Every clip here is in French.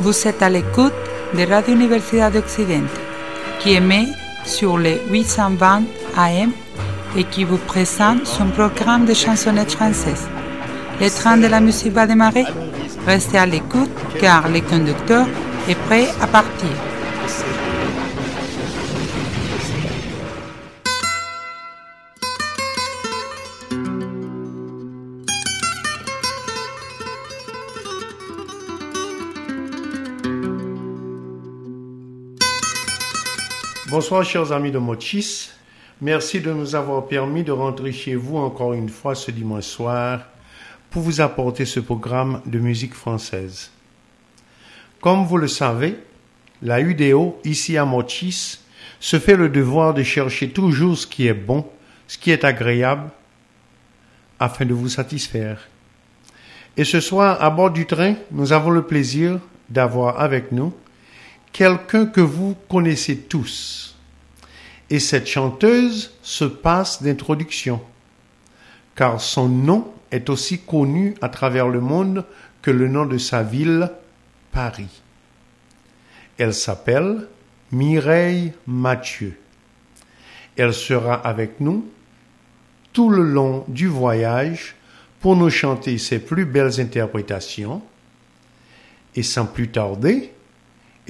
Vous êtes à l'écoute de Radio Universidad d'Occident, qui émet sur les 820 AM et qui vous présente son programme de chansonnettes françaises. Le train de la musique va démarrer. Restez à l'écoute car le conducteur est prêt à partir. Bonsoir chers amis de Mochis. Merci de nous avoir permis de rentrer chez vous encore une fois ce dimanche soir pour vous apporter ce programme de musique française. Comme vous le savez, la UDO, ici à Mochis, se fait le devoir de chercher toujours ce qui est bon, ce qui est agréable, afin de vous satisfaire. Et ce soir, à bord du train, nous avons le plaisir d'avoir avec nous quelqu'un que vous connaissez tous. Et cette chanteuse se passe d'introduction, car son nom est aussi connu à travers le monde que le nom de sa ville, Paris. Elle s'appelle Mireille Mathieu. Elle sera avec nous tout le long du voyage pour nous chanter ses plus belles interprétations. Et sans plus tarder,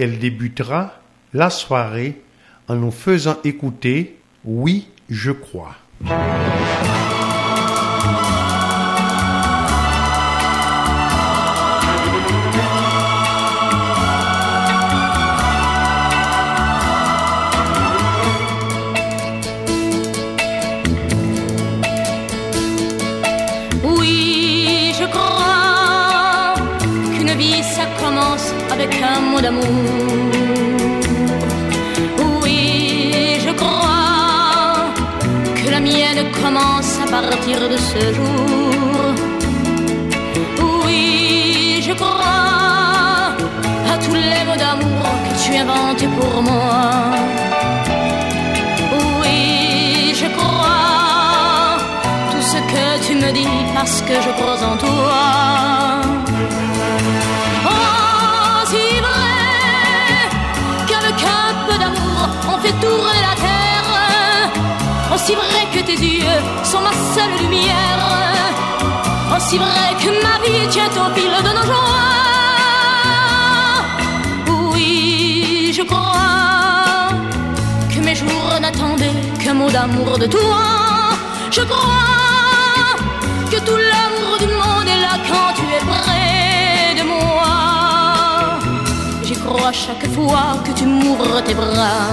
elle débutera la soirée en nous faisant écouter Oui, je crois. De ce jour. Oui, je crois à tous les mots d'amour que tu inventes pour moi. Oui, je crois tout ce que tu me dis parce que je crois en toi. Oh, si vrai qu'avec un peu d'amour on fait tourner la terre. Aussi vrai que tes yeux sont ma seule lumière. Aussi vrai que ma vie tient au fil de nos joies. Oui, je crois que mes jours n'attendaient qu'un mot d'amour de toi. Je crois que tout l'amour du monde est là quand tu es près de moi. J'y crois chaque fois que tu m'ouvres tes bras.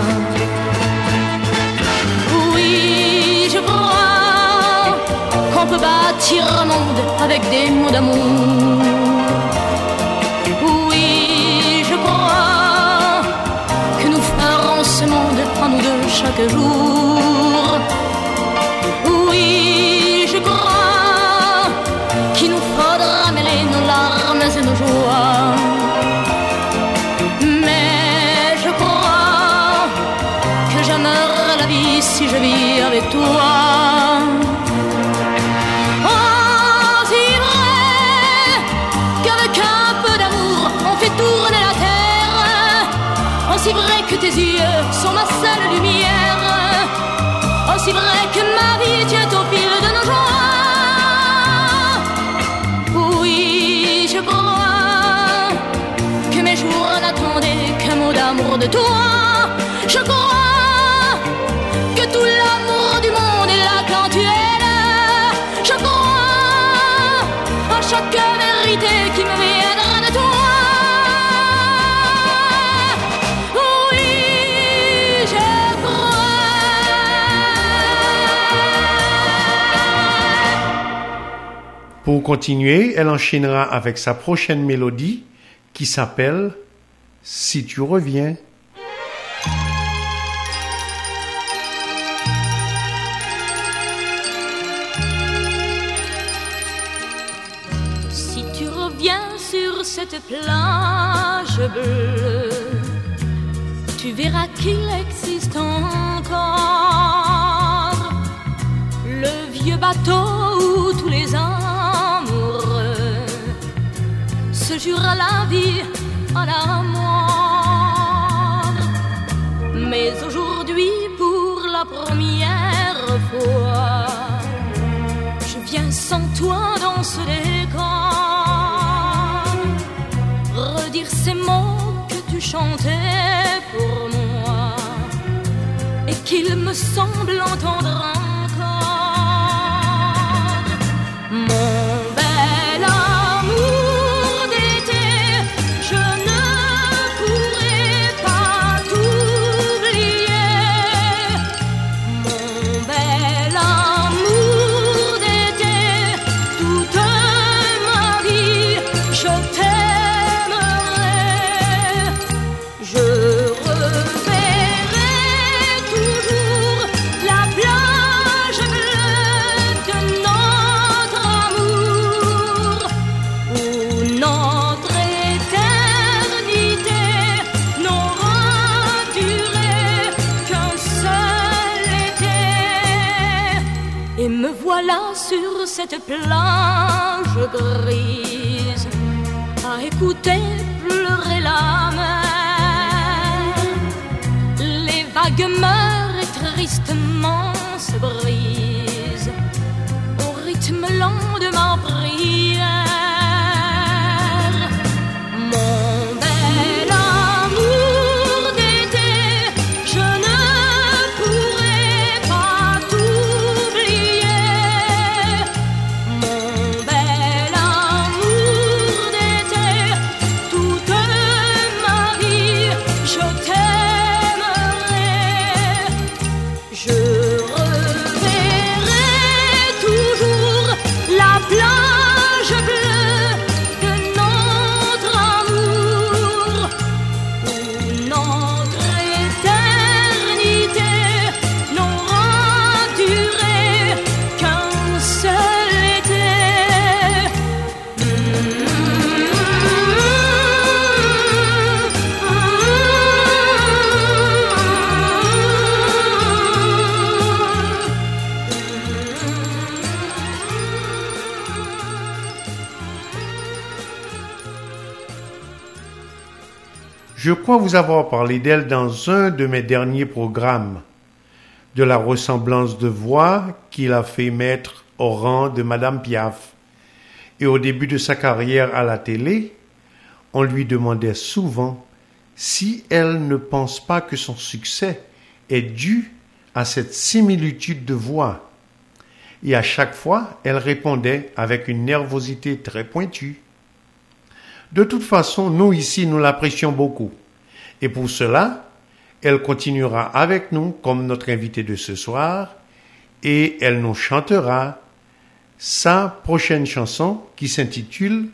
Qu'on peut bâtir un monde avec des mots d'amour. Oui, je crois que nous ferons ce monde en nous deux chaque jour. Oui, je crois qu'il nous faudra mêler nos larmes et nos joies. Mais je crois que j'aimerais la vie si je vis avec toi. Yeux sont ma seule lumière. Aussi vrai que ma vie tient au fil de nos joies. Oui, je crois que mes jours n'attendaient qu'un mot d'amour de toi. Je crois que tout l'amour du monde est là quand tu es là. Je crois à chaque vérité qui me Pour continuer, elle enchaînera avec sa prochaine mélodie qui s'appelle Si tu reviens. Si tu reviens sur cette plage bleue, tu verras qu'il existe encore le vieux bateau où tous les amoureux se jurent à la vie à la moindre. Mais aujourd'hui, pour la première fois, je viens sans toi dans ce décor, redire ces mots que tu chantais pour moi et qu'il me semble entendre Meurent et tristement se brisent Je crois vous avoir parlé d'elle dans un de mes derniers programmes, de la ressemblance de voix qu'il a fait mettre au rang de Madame Piaf. Et au début de sa carrière à la télé, on lui demandait souvent si elle ne pense pas que son succès est dû à cette similitude de voix. Et à chaque fois, elle répondait avec une nervosité très pointue. De toute façon, nous ici, nous l'apprécions beaucoup. Et pour cela, elle continuera avec nous comme notre invitée de ce soir et elle nous chantera sa prochaine chanson qui s'intitule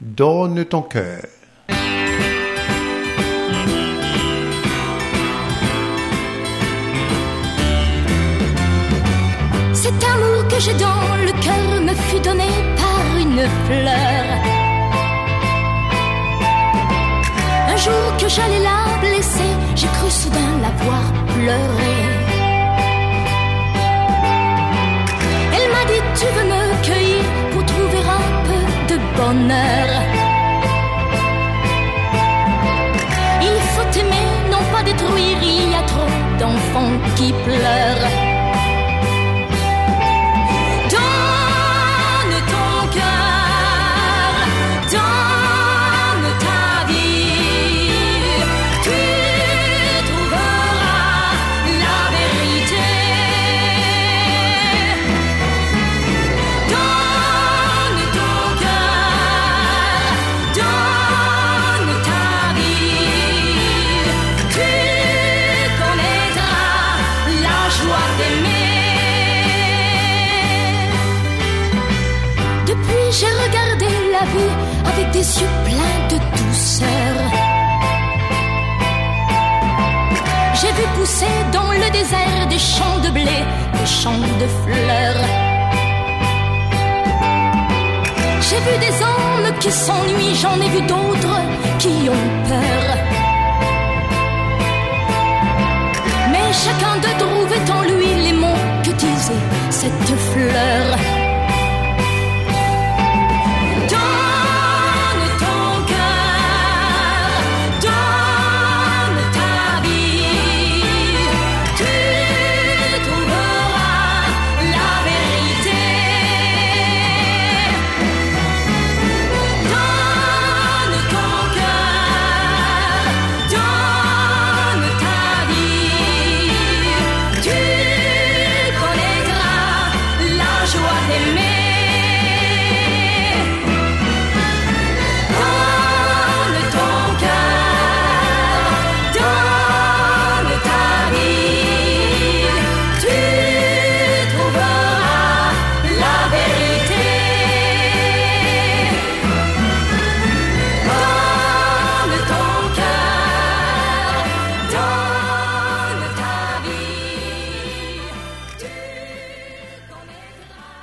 Donne ton cœur. Cet amour que j'ai dans le cœur me fut donné par une fleur. Jour que j'allais la blesser, j'ai cru soudain la voir pleurer. Elle m'a dit Tu veux me cueillir pour trouver un peu de bonheur. Il faut aimer, non pas détruire, il y a trop d'enfants qui pleurent. De. J'ai vu des hommes qui s'ennuient, j'en ai vu d'autres qui ont peur. Mais chacun d'eux trouvait en lui les mots que disait cette fleur.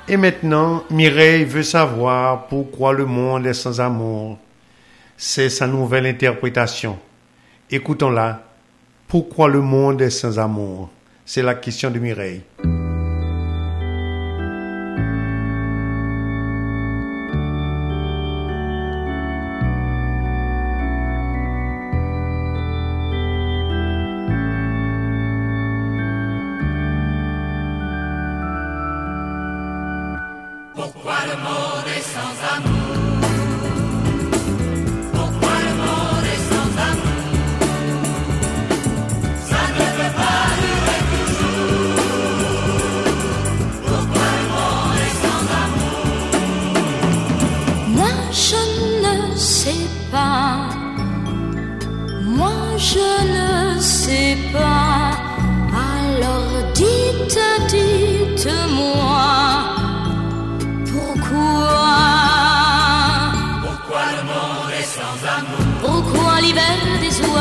Et maintenant, Mireille veut savoir pourquoi le monde est sans amour. C'est sa nouvelle interprétation. Écoutons-la. Pourquoi le monde est sans amour? C'est la question de Mireille.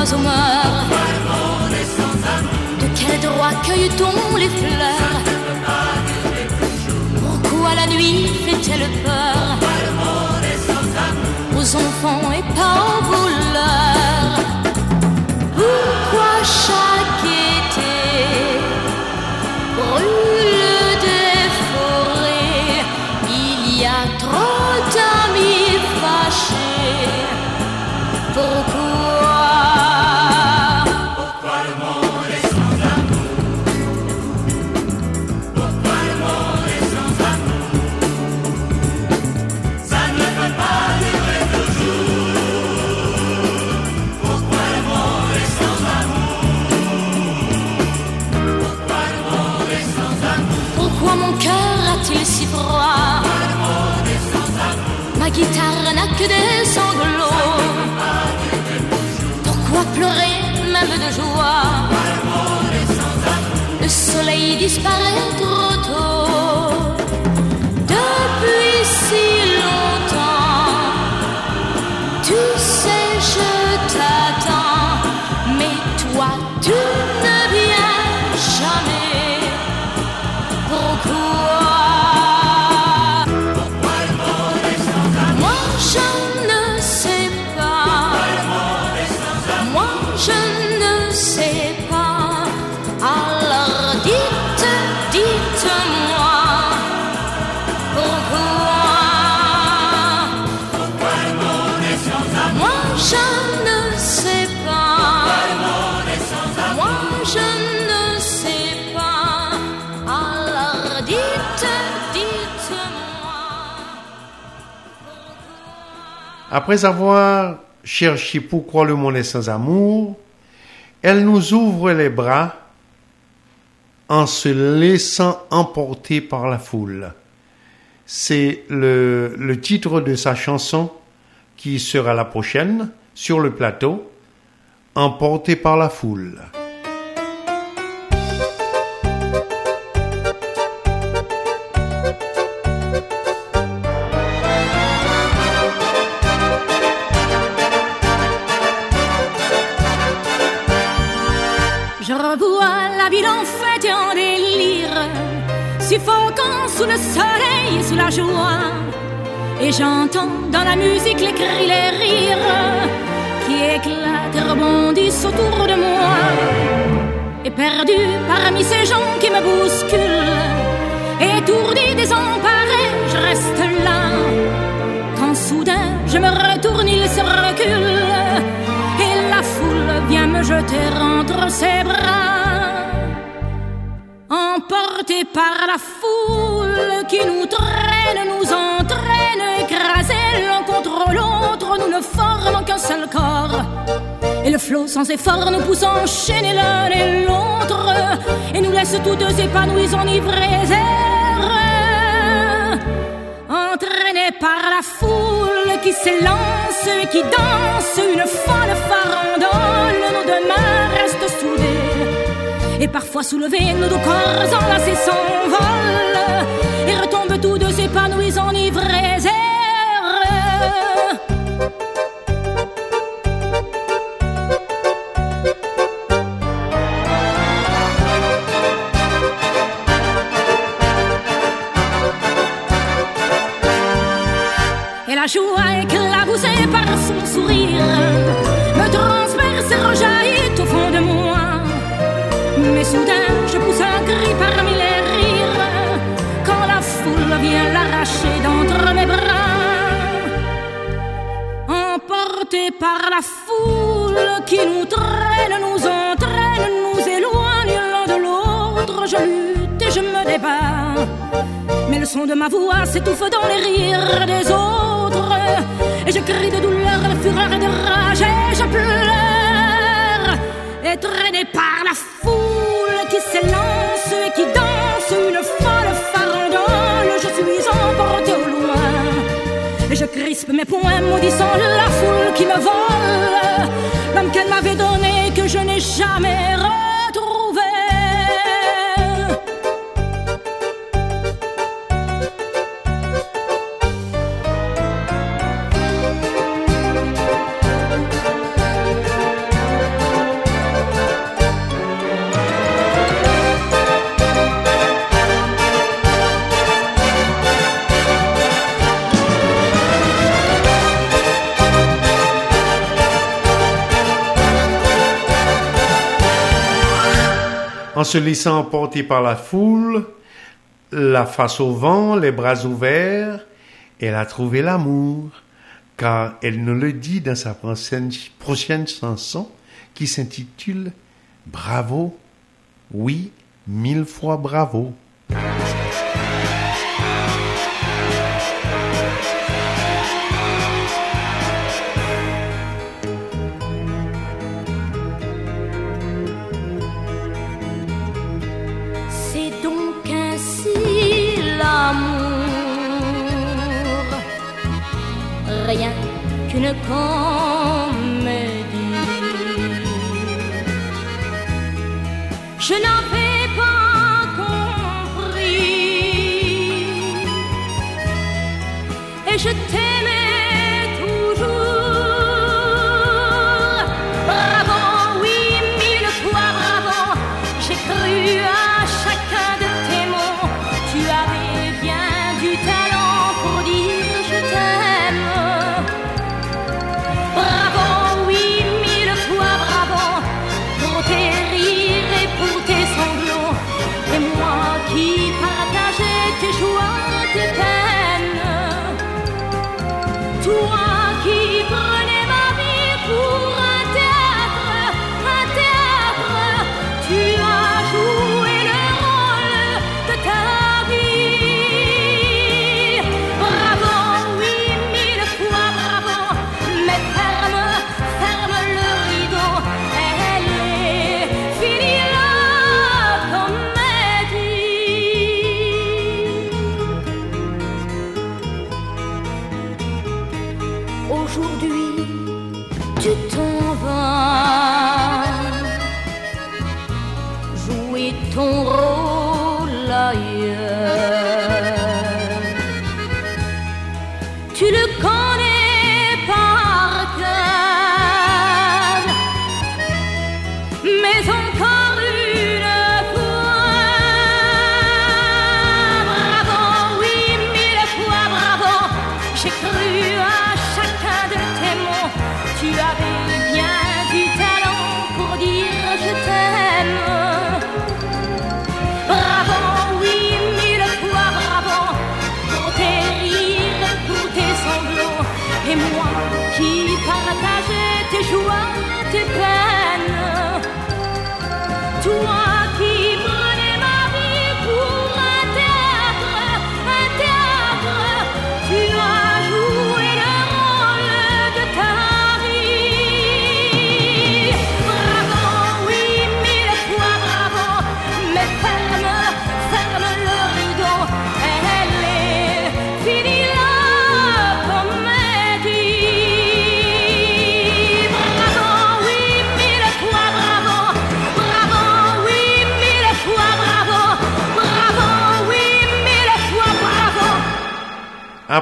De quel droit cueille-t-on les fleurs? Pourquoi la nuit fait-elle peur? Aux enfants et pas aux voleurs. Pourquoi chaque disparaître. Après avoir cherché pourquoi le monde est sans amour, elle nous ouvre les bras en se laissant emporter par la foule. C'est le, titre de sa chanson qui sera la prochaine sur le plateau, Emporté par la foule. Le soleil et sous la joie. Et j'entends dans la musique les cris, les rires qui éclatent et rebondissent autour de moi. Et perdu parmi ces gens qui me bousculent, étourdi, désemparé, je reste là. Quand soudain je me retourne, il se recule, jeter entre ses bras emportés par la foule qui nous traîne, nous entraîne, écrasés l'un contre l'autre, nous ne formons qu'un seul corps. Et le flot sans effort nous pousse enchaîner l'un et l'autre, et nous laisse tous deux épanouis, enivrés, entraînés par la foule qui s'élance et qui danse une folle farandole, nos deux mains restent soudées. Et parfois soulever nos deux corps enlacés s'envolent et retombent tous deux épanouis, enivrés joie éclaboussée par son sourire me transperce et rejaillit au fond de moi. Mais soudain, je pousse un cri parmi les rires quand la foule vient l'arracher d'entre mes bras. Emporté par la foule qui nous traîne, nous entraîne, nous éloigne l'un de l'autre, je lutte et je me débat. Mais le son de ma voix s'étouffe dans les rires des autres. Et je crie de douleur, de fureur et de rage. Et je pleure. Et traîné par la foule qui s'élance et qui danse une folle farandole, je suis emporté au loin. Et je crispe mes poings, maudissant la foule qui me vole. L'homme qu'elle m'avait donné que je n'ai jamais retrouvé. En se laissant emporter par la foule, la face au vent, les bras ouverts, elle a trouvé l'amour, car elle nous le dit dans sa prochaine, chanson qui s'intitule Bravo, oui, mille fois bravo. Comédie. Je n'avais pas compris et je t'aimais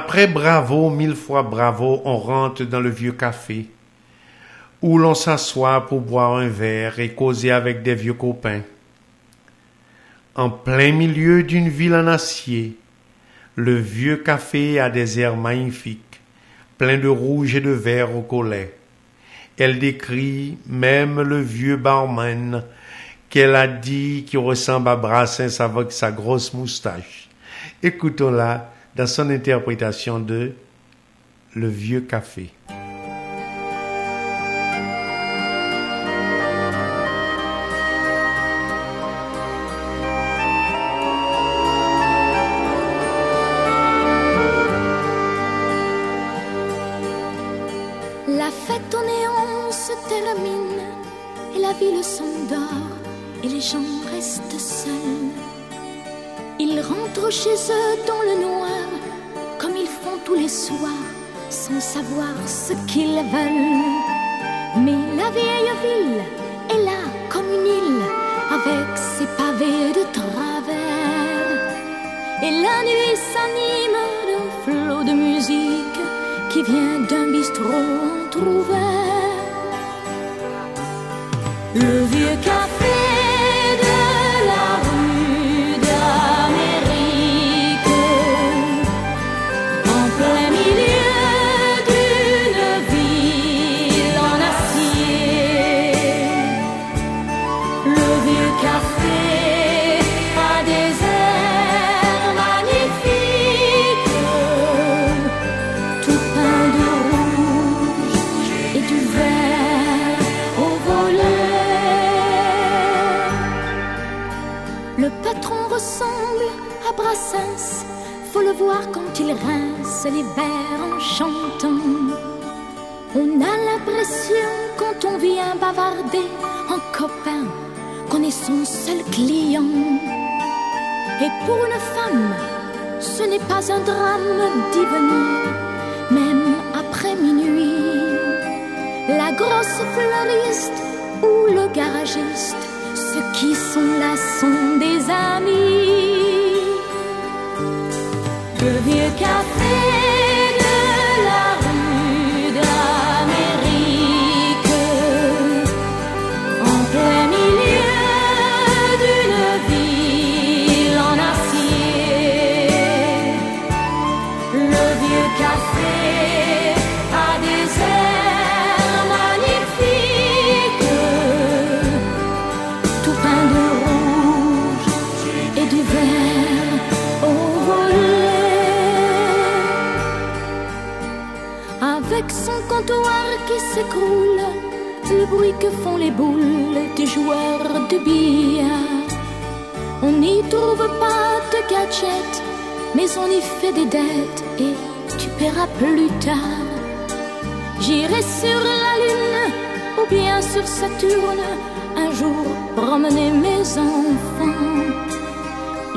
Après bravo, mille fois bravo, on rentre dans le vieux café, où l'on s'assoit pour boire un verre et causer avec des vieux copains. En plein milieu d'une ville en acier, le vieux café a des airs magnifiques, plein de rouge et de vert au collet. Elle décrit même le vieux barman qu'elle a dit qui ressemble à Brassens avec sa grosse moustache. Écoutons-la dans son interprétation de Le vieux café. Et la nuit s'anime d'un flot de musique qui vient d'un bistrot entrouvert. Le vieux café. Quand il rince les verres en chantant. On a l'impression quand on vient bavarder en copain qu'on est son seul client. Et pour une femme, ce n'est pas un drame d'y venir, même après minuit. La grosse fleuriste ou le garagiste, ceux qui sont là sont des amis. Le café s'écroule, le bruit que font les boules des joueurs de billard. On n'y trouve pas de gadgets, mais on y fait des dettes et tu paieras plus tard. J'irai sur la lune ou bien sur Saturne un jour promener mes enfants.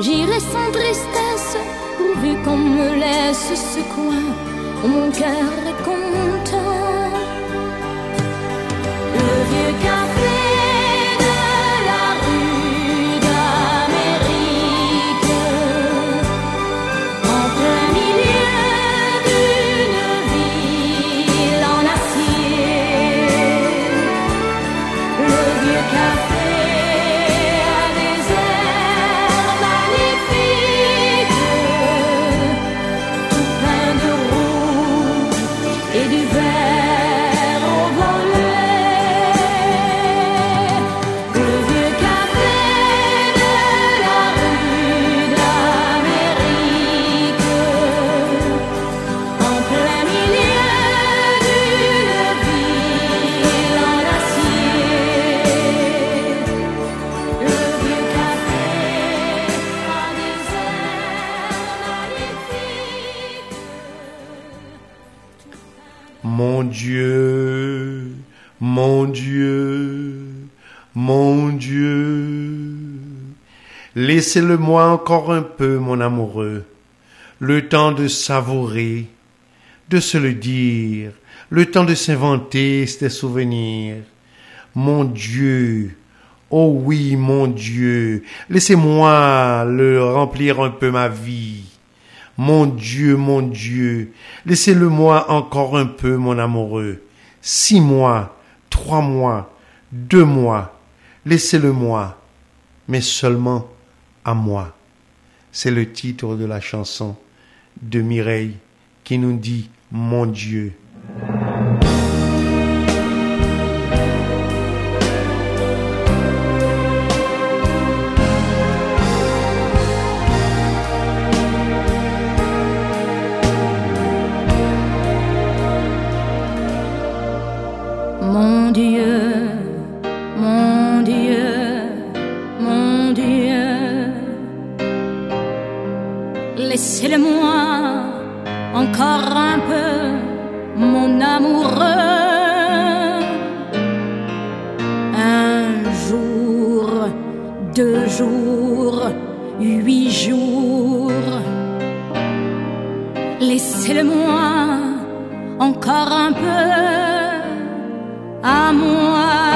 J'irai sans tristesse pourvu qu'on me laisse ce coin où mon cœur est Laissez-le-moi encore un peu, mon amoureux, le temps de savourer, de se le dire, le temps de s'inventer ces souvenirs. Mon Dieu, oh oui, mon Dieu, laissez-moi le remplir un peu ma vie. Mon Dieu, mon Dieu, laissez-le-moi encore un peu, mon amoureux. Six mois, trois mois, deux mois, laissez-le-moi, mais seulement à moi. C'est le titre de la chanson de Mireille qui nous dit mon Dieu. Encore un peu, mon amoureux. Un jour, deux jours, huit jours, laissez-le-moi encore un peu à moi.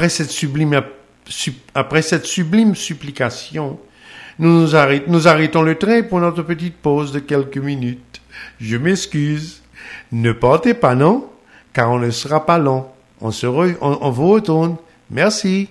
Après cette sublime, su- après cette sublime supplication, nous, nous, arrête- nous arrêtons le train pour notre petite pause de quelques minutes. Je m'excuse. Ne partez pas, non, car on ne sera pas long. On se re- on, on vous retourne. Merci.